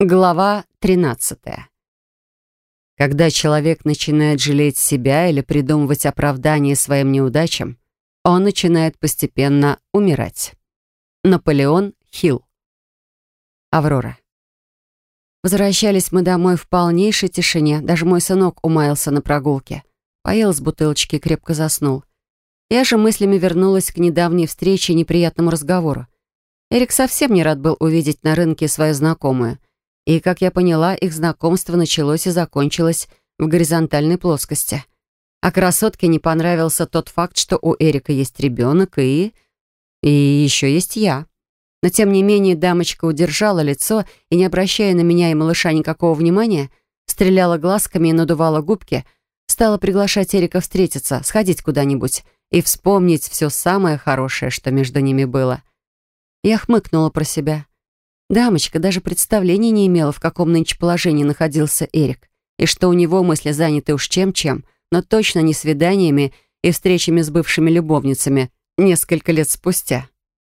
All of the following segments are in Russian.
Глава 13. Когда человек начинает жалеть себя или придумывать оправдание своим неудачам, он начинает постепенно умирать. Наполеон Хилл. Аврора. Возвращались мы домой в полнейшей тишине. Даже мой сынок умаялся на прогулке. Поел с бутылочки и крепко заснул. Я же мыслями вернулась к недавней встрече и неприятному разговору. Эрик совсем не рад был увидеть на рынке свою знакомую — и, как я поняла, их знакомство началось и закончилось в горизонтальной плоскости. А красотке не понравился тот факт, что у Эрика есть ребенок и... и еще есть я. Но, тем не менее, дамочка удержала лицо и, не обращая на меня и малыша никакого внимания, стреляла глазками и надувала губки, стала приглашать Эрика встретиться, сходить куда-нибудь и вспомнить все самое хорошее, что между ними было. Я хмыкнула про себя. Дамочка даже представления не имела, в каком нынче положении находился Эрик, и что у него мысли заняты уж чем-чем, но точно не свиданиями и встречами с бывшими любовницами несколько лет спустя.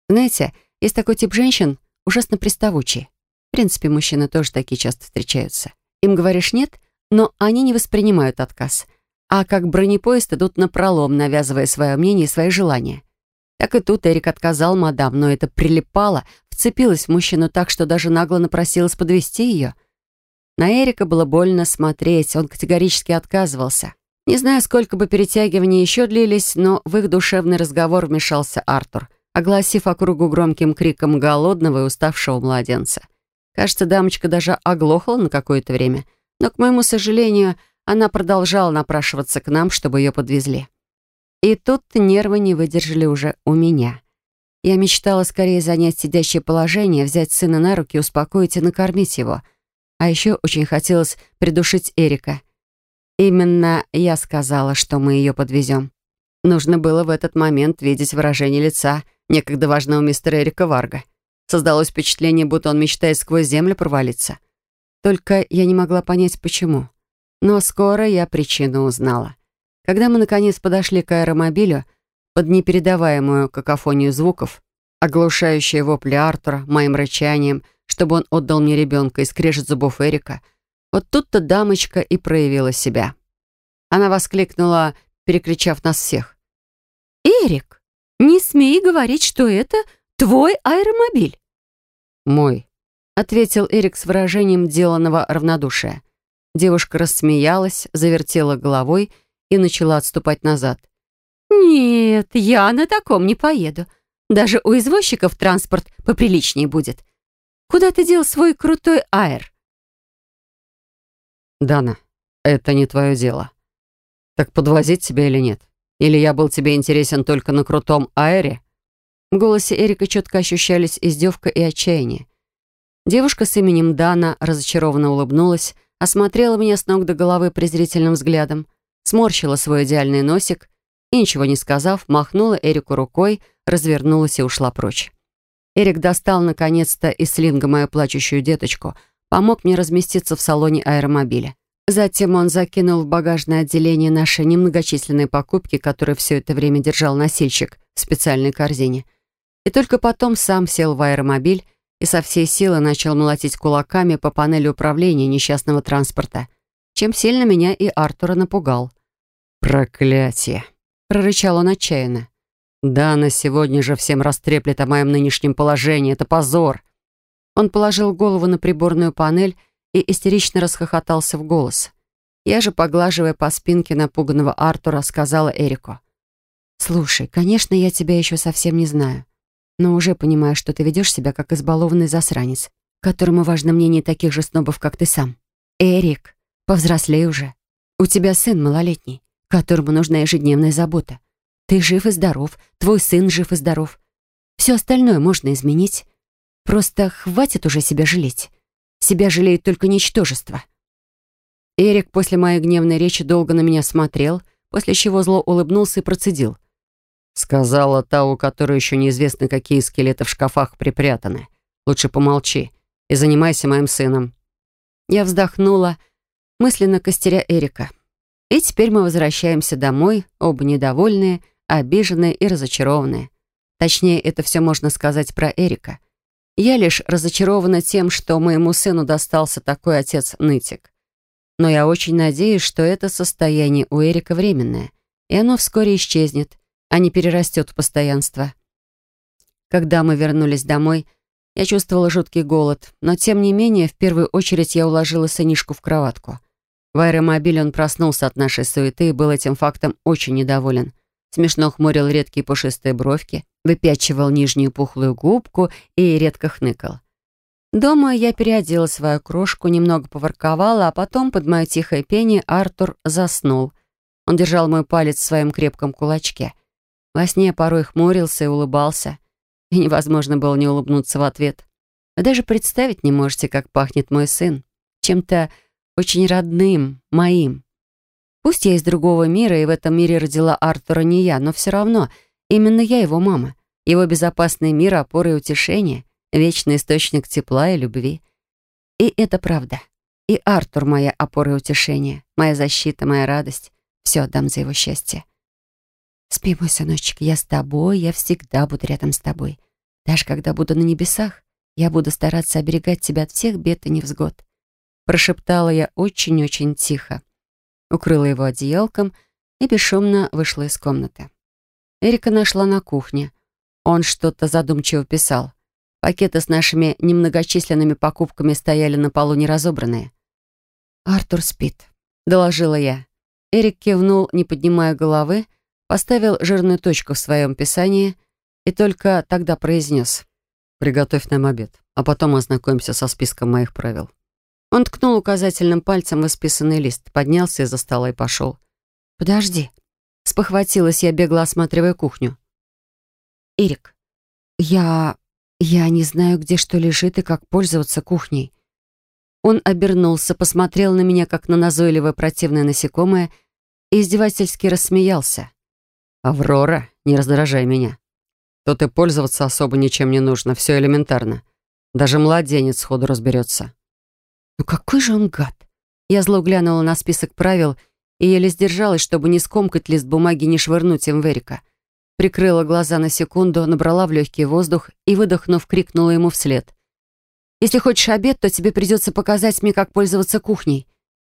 Знаете, есть такой тип женщин, ужасно приставучий. В принципе, мужчины тоже такие часто встречаются. Им говоришь «нет», но они не воспринимают отказ, а как бронепоезд идут напролом, навязывая свое мнение и свои желания. Так и тут Эрик отказал мадам, но это прилипало, вцепилась в мужчину так, что даже нагло напросилась подвести ее. На Эрика было больно смотреть, он категорически отказывался. Не знаю, сколько бы перетягиваний еще длились, но в их душевный разговор вмешался Артур, огласив округу громким криком голодного и уставшего младенца. Кажется, дамочка даже оглохла на какое-то время, но, к моему сожалению, она продолжала напрашиваться к нам, чтобы ее подвезли. И тут нервы не выдержали уже у меня. Я мечтала скорее занять сидящее положение, взять сына на руки, успокоить и накормить его. А еще очень хотелось придушить Эрика. Именно я сказала, что мы ее подвезем. Нужно было в этот момент видеть выражение лица некогда важного мистера Эрика Варга. Создалось впечатление, будто он мечтает сквозь землю провалиться. Только я не могла понять, почему. Но скоро я причину узнала. Когда мы, наконец, подошли к аэромобилю, под непередаваемую какофонию звуков, оглушающие вопли Артура, моим рычанием, чтобы он отдал мне ребенка и скрежет зубов Эрика, вот тут-то дамочка и проявила себя. Она воскликнула, перекричав нас всех. «Эрик, не смей говорить, что это твой аэромобиль!» «Мой», — ответил Эрик с выражением деланного равнодушия. Девушка рассмеялась, завертела головой и начала отступать назад. «Нет, я на таком не поеду. Даже у извозчиков транспорт поприличнее будет. Куда ты дел свой крутой аэр?» «Дана, это не твое дело. Так подвозить тебя или нет? Или я был тебе интересен только на крутом аэре?» В голосе Эрика четко ощущались издевка и отчаяние. Девушка с именем Дана разочарованно улыбнулась, осмотрела меня с ног до головы презрительным взглядом сморщила свой идеальный носик и, ничего не сказав, махнула Эрику рукой, развернулась и ушла прочь. Эрик достал, наконец-то, из слинга мою плачущую деточку, помог мне разместиться в салоне аэромобиля. Затем он закинул в багажное отделение наши немногочисленные покупки, которые все это время держал носильщик в специальной корзине. И только потом сам сел в аэромобиль и со всей силы начал молотить кулаками по панели управления несчастного транспорта, чем сильно меня и Артура напугал. «Проклятие!» — прорычал он отчаянно. «Дана сегодня же всем растреплет о моем нынешнем положении. Это позор!» Он положил голову на приборную панель и истерично расхохотался в голос. Я же, поглаживая по спинке напуганного Артура, сказала Эрику. «Слушай, конечно, я тебя еще совсем не знаю, но уже понимаю, что ты ведешь себя как избалованный засранец, которому важно мнение таких же снобов, как ты сам. Эрик, повзрослей уже. У тебя сын малолетний которому нужна ежедневная забота. Ты жив и здоров, твой сын жив и здоров. Все остальное можно изменить. Просто хватит уже себя жалеть. Себя жалеет только ничтожество. Эрик после моей гневной речи долго на меня смотрел, после чего зло улыбнулся и процедил. «Сказала та, у которой еще неизвестно, какие скелеты в шкафах припрятаны. Лучше помолчи и занимайся моим сыном». Я вздохнула, мысленно костеря Эрика. И теперь мы возвращаемся домой, оба недовольные, обиженные и разочарованные. Точнее, это все можно сказать про Эрика. Я лишь разочарована тем, что моему сыну достался такой отец-нытик. Но я очень надеюсь, что это состояние у Эрика временное, и оно вскоре исчезнет, а не перерастет в постоянство. Когда мы вернулись домой, я чувствовала жуткий голод, но тем не менее в первую очередь я уложила сынишку в кроватку. В аэромобиле он проснулся от нашей суеты и был этим фактом очень недоволен. Смешно хмурил редкие пушистые бровки, выпячивал нижнюю пухлую губку и редко хныкал. Дома я переодела свою крошку, немного поворковала, а потом под мое тихое пение Артур заснул. Он держал мой палец в своем крепком кулачке. Во сне порой хмурился и улыбался. И невозможно было не улыбнуться в ответ. Вы даже представить не можете, как пахнет мой сын. Чем-то очень родным, моим. Пусть я из другого мира, и в этом мире родила Артура не я, но все равно именно я его мама. Его безопасный мир, опора и утешение вечный источник тепла и любви. И это правда. И Артур — моя опора и утешение, моя защита, моя радость. Все отдам за его счастье. Спи, мой сыночек, я с тобой, я всегда буду рядом с тобой. Даже когда буду на небесах, я буду стараться оберегать тебя от всех бед и невзгод. Прошептала я очень-очень тихо. Укрыла его одеялком и бесшумно вышла из комнаты. Эрика нашла на кухне. Он что-то задумчиво писал. Пакеты с нашими немногочисленными покупками стояли на полу неразобранные. «Артур спит», — доложила я. Эрик кивнул, не поднимая головы, поставил жирную точку в своем писании и только тогда произнес. «Приготовь нам обед, а потом ознакомимся со списком моих правил». Он ткнул указательным пальцем в исписанный лист, поднялся из-за стола и пошел. «Подожди», — спохватилась я, бегло осматривая кухню. «Эрик, я я не знаю, где что лежит и как пользоваться кухней. Он обернулся, посмотрел на меня, как на назойливое противное насекомое, и издевательски рассмеялся. «Аврора, не раздражай меня. Тут и пользоваться особо ничем не нужно, все элементарно. Даже младенец сходу разберется». «Ну какой же он гад!» Я зло глянула на список правил и еле сдержалась, чтобы не скомкать лист бумаги, не швырнуть им в Эрика. Прикрыла глаза на секунду, набрала в легкий воздух и, выдохнув, крикнула ему вслед. «Если хочешь обед, то тебе придется показать мне, как пользоваться кухней.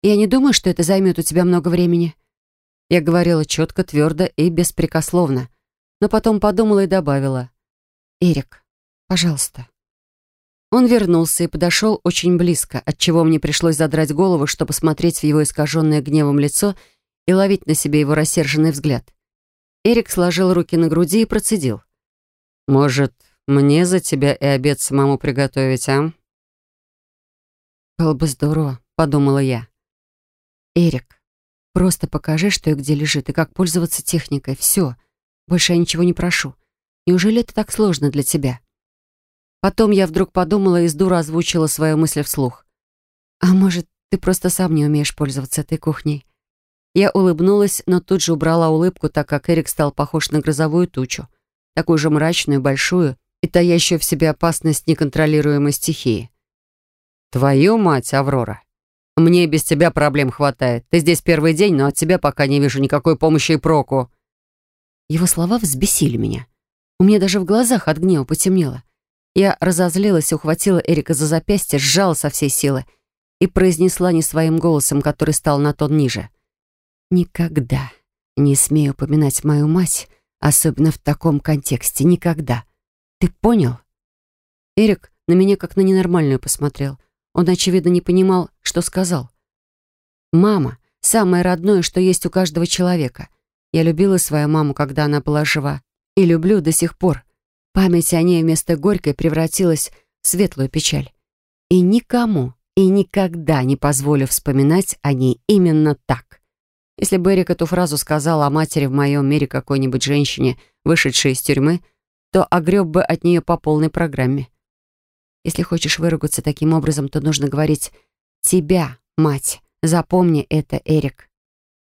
Я не думаю, что это займет у тебя много времени». Я говорила четко, твердо и беспрекословно, но потом подумала и добавила. «Эрик, пожалуйста». Он вернулся и подошел очень близко, отчего мне пришлось задрать голову, чтобы смотреть в его искаженное гневом лицо и ловить на себе его рассерженный взгляд. Эрик сложил руки на груди и процедил. «Может, мне за тебя и обед самому приготовить, а?» «Было бы здорово», — подумала я. «Эрик, просто покажи, что и где лежит, и как пользоваться техникой. Все. Больше я ничего не прошу. Неужели это так сложно для тебя?» Потом я вдруг подумала и с дура озвучила свою мысль вслух. «А может, ты просто сам не умеешь пользоваться этой кухней?» Я улыбнулась, но тут же убрала улыбку, так как Эрик стал похож на грозовую тучу, такую же мрачную, большую и таящую в себе опасность неконтролируемой стихии. «Твою мать, Аврора! Мне без тебя проблем хватает. Ты здесь первый день, но от тебя пока не вижу никакой помощи и проку». Его слова взбесили меня. У меня даже в глазах от гнева потемнело. Я разозлилась, ухватила Эрика за запястье, сжала со всей силы и произнесла не своим голосом, который стал на тон ниже — Никогда не смею упоминать мою мать, особенно в таком контексте. Никогда. Ты понял? Эрик на меня как на ненормальную посмотрел. Он, очевидно, не понимал, что сказал. «Мама — самое родное, что есть у каждого человека. Я любила свою маму, когда она была жива. И люблю до сих пор. Память о ней вместо горькой превратилась в светлую печаль. И никому и никогда не позволю вспоминать о ней именно так. Если бы Эрик эту фразу сказал о матери в моем мире какой-нибудь женщине, вышедшей из тюрьмы, то огреб бы от нее по полной программе. Если хочешь выругаться таким образом, то нужно говорить «тебя, мать». Запомни это, Эрик.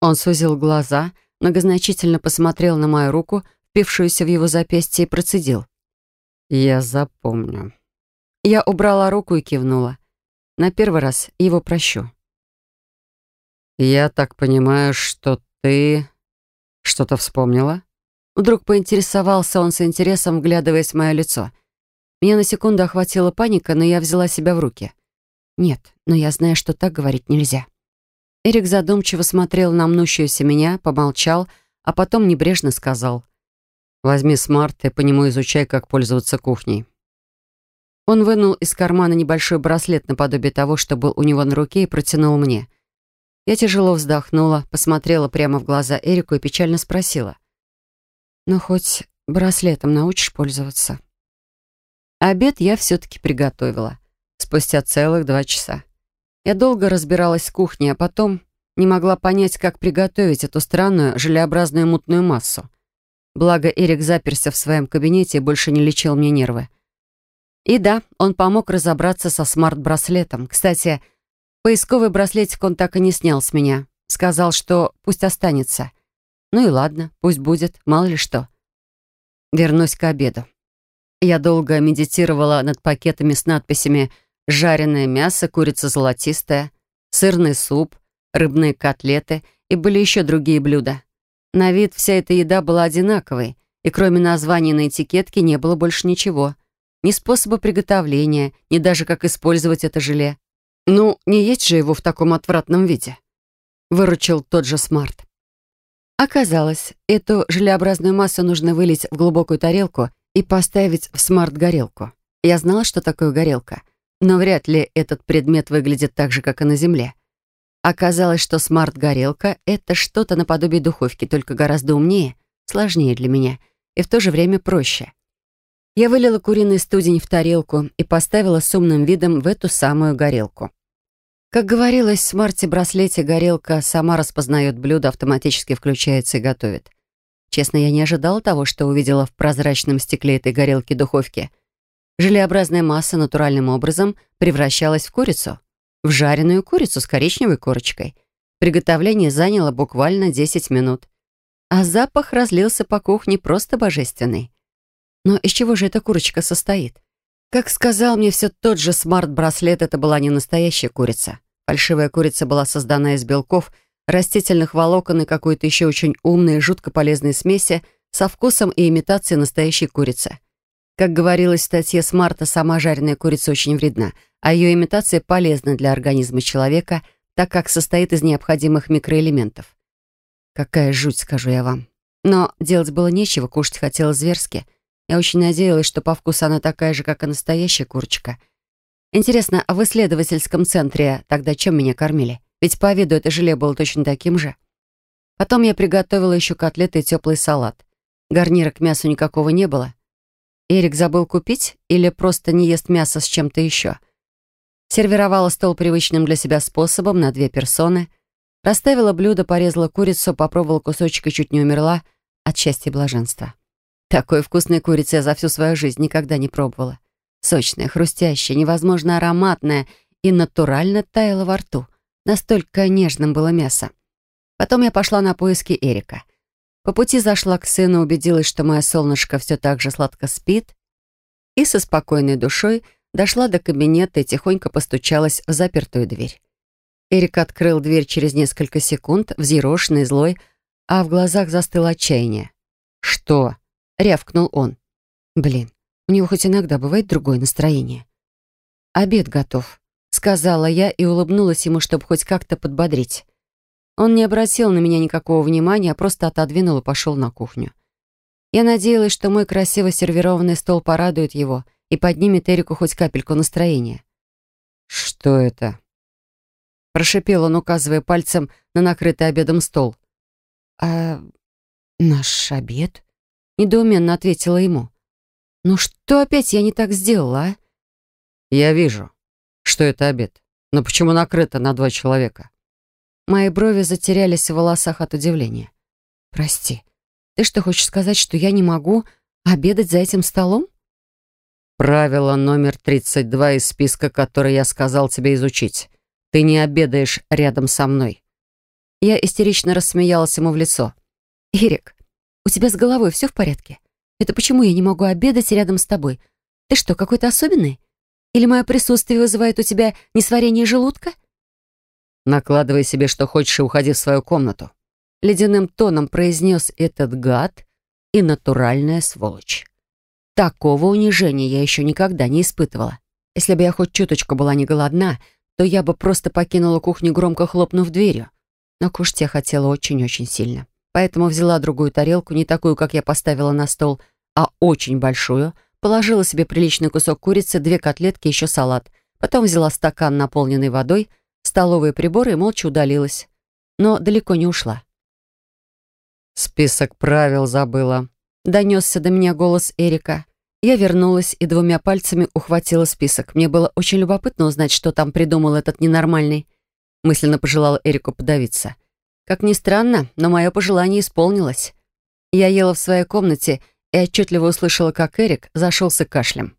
Он сузил глаза, многозначительно посмотрел на мою руку, впившуюся в его запястье, и процедил. «Я запомню». Я убрала руку и кивнула. На первый раз его прощу. «Я так понимаю, что ты что-то вспомнила?» Вдруг поинтересовался он с интересом, вглядываясь в мое лицо. Меня на секунду охватила паника, но я взяла себя в руки. Нет, но я знаю, что так говорить нельзя. Эрик задумчиво смотрел на мнущуюся меня, помолчал, а потом небрежно сказал. «Возьми смарт и по нему изучай, как пользоваться кухней». Он вынул из кармана небольшой браслет наподобие того, что был у него на руке, и протянул мне. Я тяжело вздохнула, посмотрела прямо в глаза Эрику и печально спросила. «Ну, хоть браслетом научишь пользоваться?» Обед я все-таки приготовила. Спустя целых два часа. Я долго разбиралась с кухней, а потом не могла понять, как приготовить эту странную желеобразную мутную массу. Благо, Эрик заперся в своем кабинете и больше не лечил мне нервы. И да, он помог разобраться со смарт-браслетом. Кстати, поисковый браслетик он так и не снял с меня. Сказал, что пусть останется. Ну и ладно, пусть будет, мало ли что. Вернусь к обеду. Я долго медитировала над пакетами с надписями «Жареное мясо, курица золотистая», «Сырный суп», «Рыбные котлеты» и были еще другие блюда. На вид вся эта еда была одинаковой, и кроме названий на этикетке не было больше ничего — ни способа приготовления, ни даже как использовать это желе. Ну, не есть же его в таком отвратном виде. Выручил тот же Смарт. Оказалось, эту желеобразную массу нужно вылить в глубокую тарелку и поставить в смарт-горелку. Я знала, что такое горелка, но вряд ли этот предмет выглядит так же, как и на Земле. Оказалось, что смарт-горелка — это что-то наподобие духовки, только гораздо умнее, сложнее для меня и в то же время проще. Я вылила куриный студень в тарелку и поставила с умным видом в эту самую горелку. Как говорилось, в смарте-браслете горелка сама распознает блюдо, автоматически включается и готовит. Честно, я не ожидала того, что увидела в прозрачном стекле этой горелки духовки. Желеобразная масса натуральным образом превращалась в курицу. В жареную курицу с коричневой корочкой. Приготовление заняло буквально 10 минут. А запах разлился по кухне просто божественный. Но из чего же эта курочка состоит? Как сказал мне все тот же смарт-браслет, это была не настоящая курица. Фальшивая курица была создана из белков, растительных волокон и какой-то еще очень умной и жутко полезной смеси со вкусом и имитацией настоящей курицы. Как говорилось в статье Смарта, сама жареная курица очень вредна, а ее имитация полезна для организма человека, так как состоит из необходимых микроэлементов. Какая жуть, скажу я вам. Но делать было нечего, кушать хотелось зверски — я очень надеялась, что по вкусу она такая же, как и настоящая курочка. Интересно, а в исследовательском центре тогда чем меня кормили? Ведь по виду это желе было точно таким же. Потом я приготовила еще котлеты и теплый салат. Гарнира к мясу никакого не было. Эрик забыл купить или просто не ест мясо с чем-то еще. Сервировала стол привычным для себя способом на две персоны. Расставила блюдо, порезала курицу, попробовала кусочек и чуть не умерла от счастья и блаженства. Такой вкусной курицы я за всю свою жизнь никогда не пробовала. Сочная, хрустящая, невозможно ароматная и натурально таяла во рту. Настолько нежным было мясо. Потом я пошла на поиски Эрика. По пути зашла к сыну, убедилась, что моя солнышко все так же сладко спит, и со спокойной душой дошла до кабинета и тихонько постучалась в запертую дверь. Эрик открыл дверь через несколько секунд, взъерошенный, злой, а в глазах застыло отчаяние. «Что?» — рявкнул он. «Блин, у него хоть иногда бывает другое настроение». «Обед готов», — сказала я и улыбнулась ему, чтобы хоть как-то подбодрить. Он не обратил на меня никакого внимания, а просто отодвинул и пошел на кухню. Я надеялась, что мой красиво сервированный стол порадует его и поднимет Эрику хоть капельку настроения. «Что это?» Прошипел он, указывая пальцем на накрытый обедом стол. «А наш обед?» Недоуменно ответила ему. «Ну что опять я не так сделала, а?» «Я вижу, что это обед. Но почему накрыто на два человека?» Мои брови затерялись в волосах от удивления. «Прости, ты что, хочешь сказать, что я не могу обедать за этим столом?» «Правило номер 32 из списка, который я сказал тебе изучить. Ты не обедаешь рядом со мной». Я истерично рассмеялась ему в лицо. «Ирик, у тебя с головой все в порядке? Это почему я не могу обедать рядом с тобой? Ты что, какой-то особенный? Или мое присутствие вызывает у тебя несварение желудка?» «Накладывай себе, что хочешь, и уходи в свою комнату», — ледяным тоном произнес этот гад и натуральная сволочь. Такого унижения я еще никогда не испытывала. Если бы я хоть чуточку была не голодна, то я бы просто покинула кухню, громко хлопнув дверью. Но кушать я хотела очень-очень сильно. Поэтому взяла другую тарелку, не такую, как я поставила на стол, а очень большую, положила себе приличный кусок курицы, две котлетки, еще салат. Потом взяла стакан, наполненный водой, столовые приборы и молча удалилась. Но далеко не ушла. «Список правил забыла», — донесся до меня голос Эрика. Я вернулась и двумя пальцами ухватила список. Мне было очень любопытно узнать, что там придумал этот ненормальный. Мысленно пожелала Эрику подавиться. Как ни странно, но мое пожелание исполнилось. Я ела в своей комнате и отчетливо услышала, как Эрик зашелся кашлем.